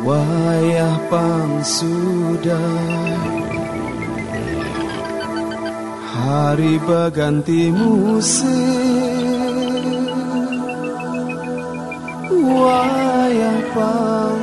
Wayah pang sudah. Hari berganti musim Wayah pang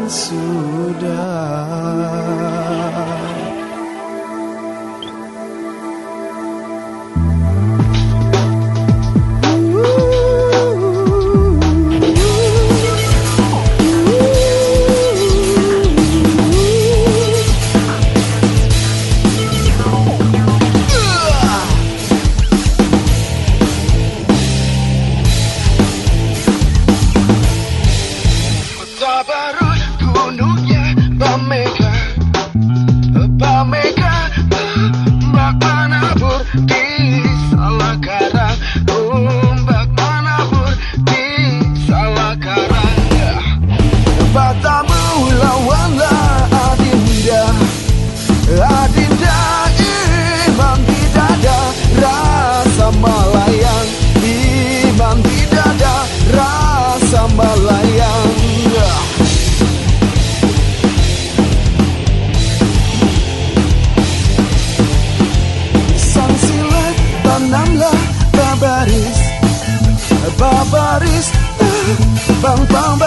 tanamlah bam, bam, bam.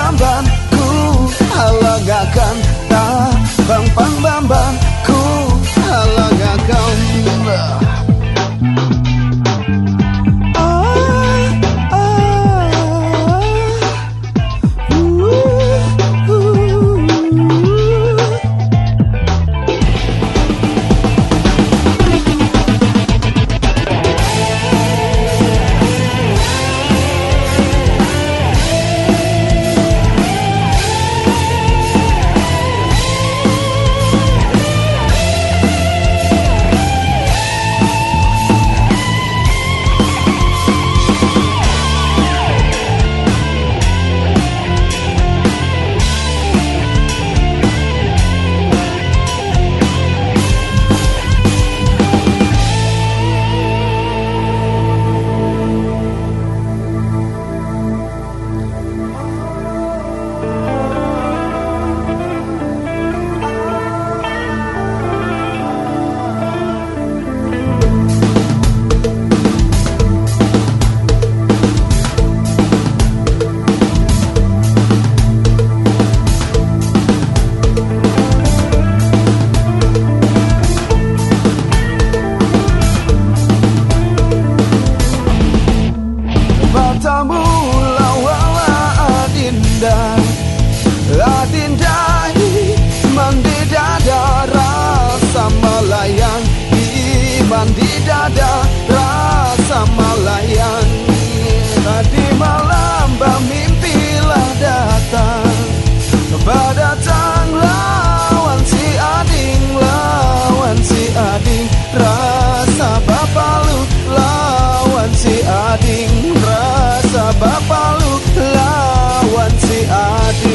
I do.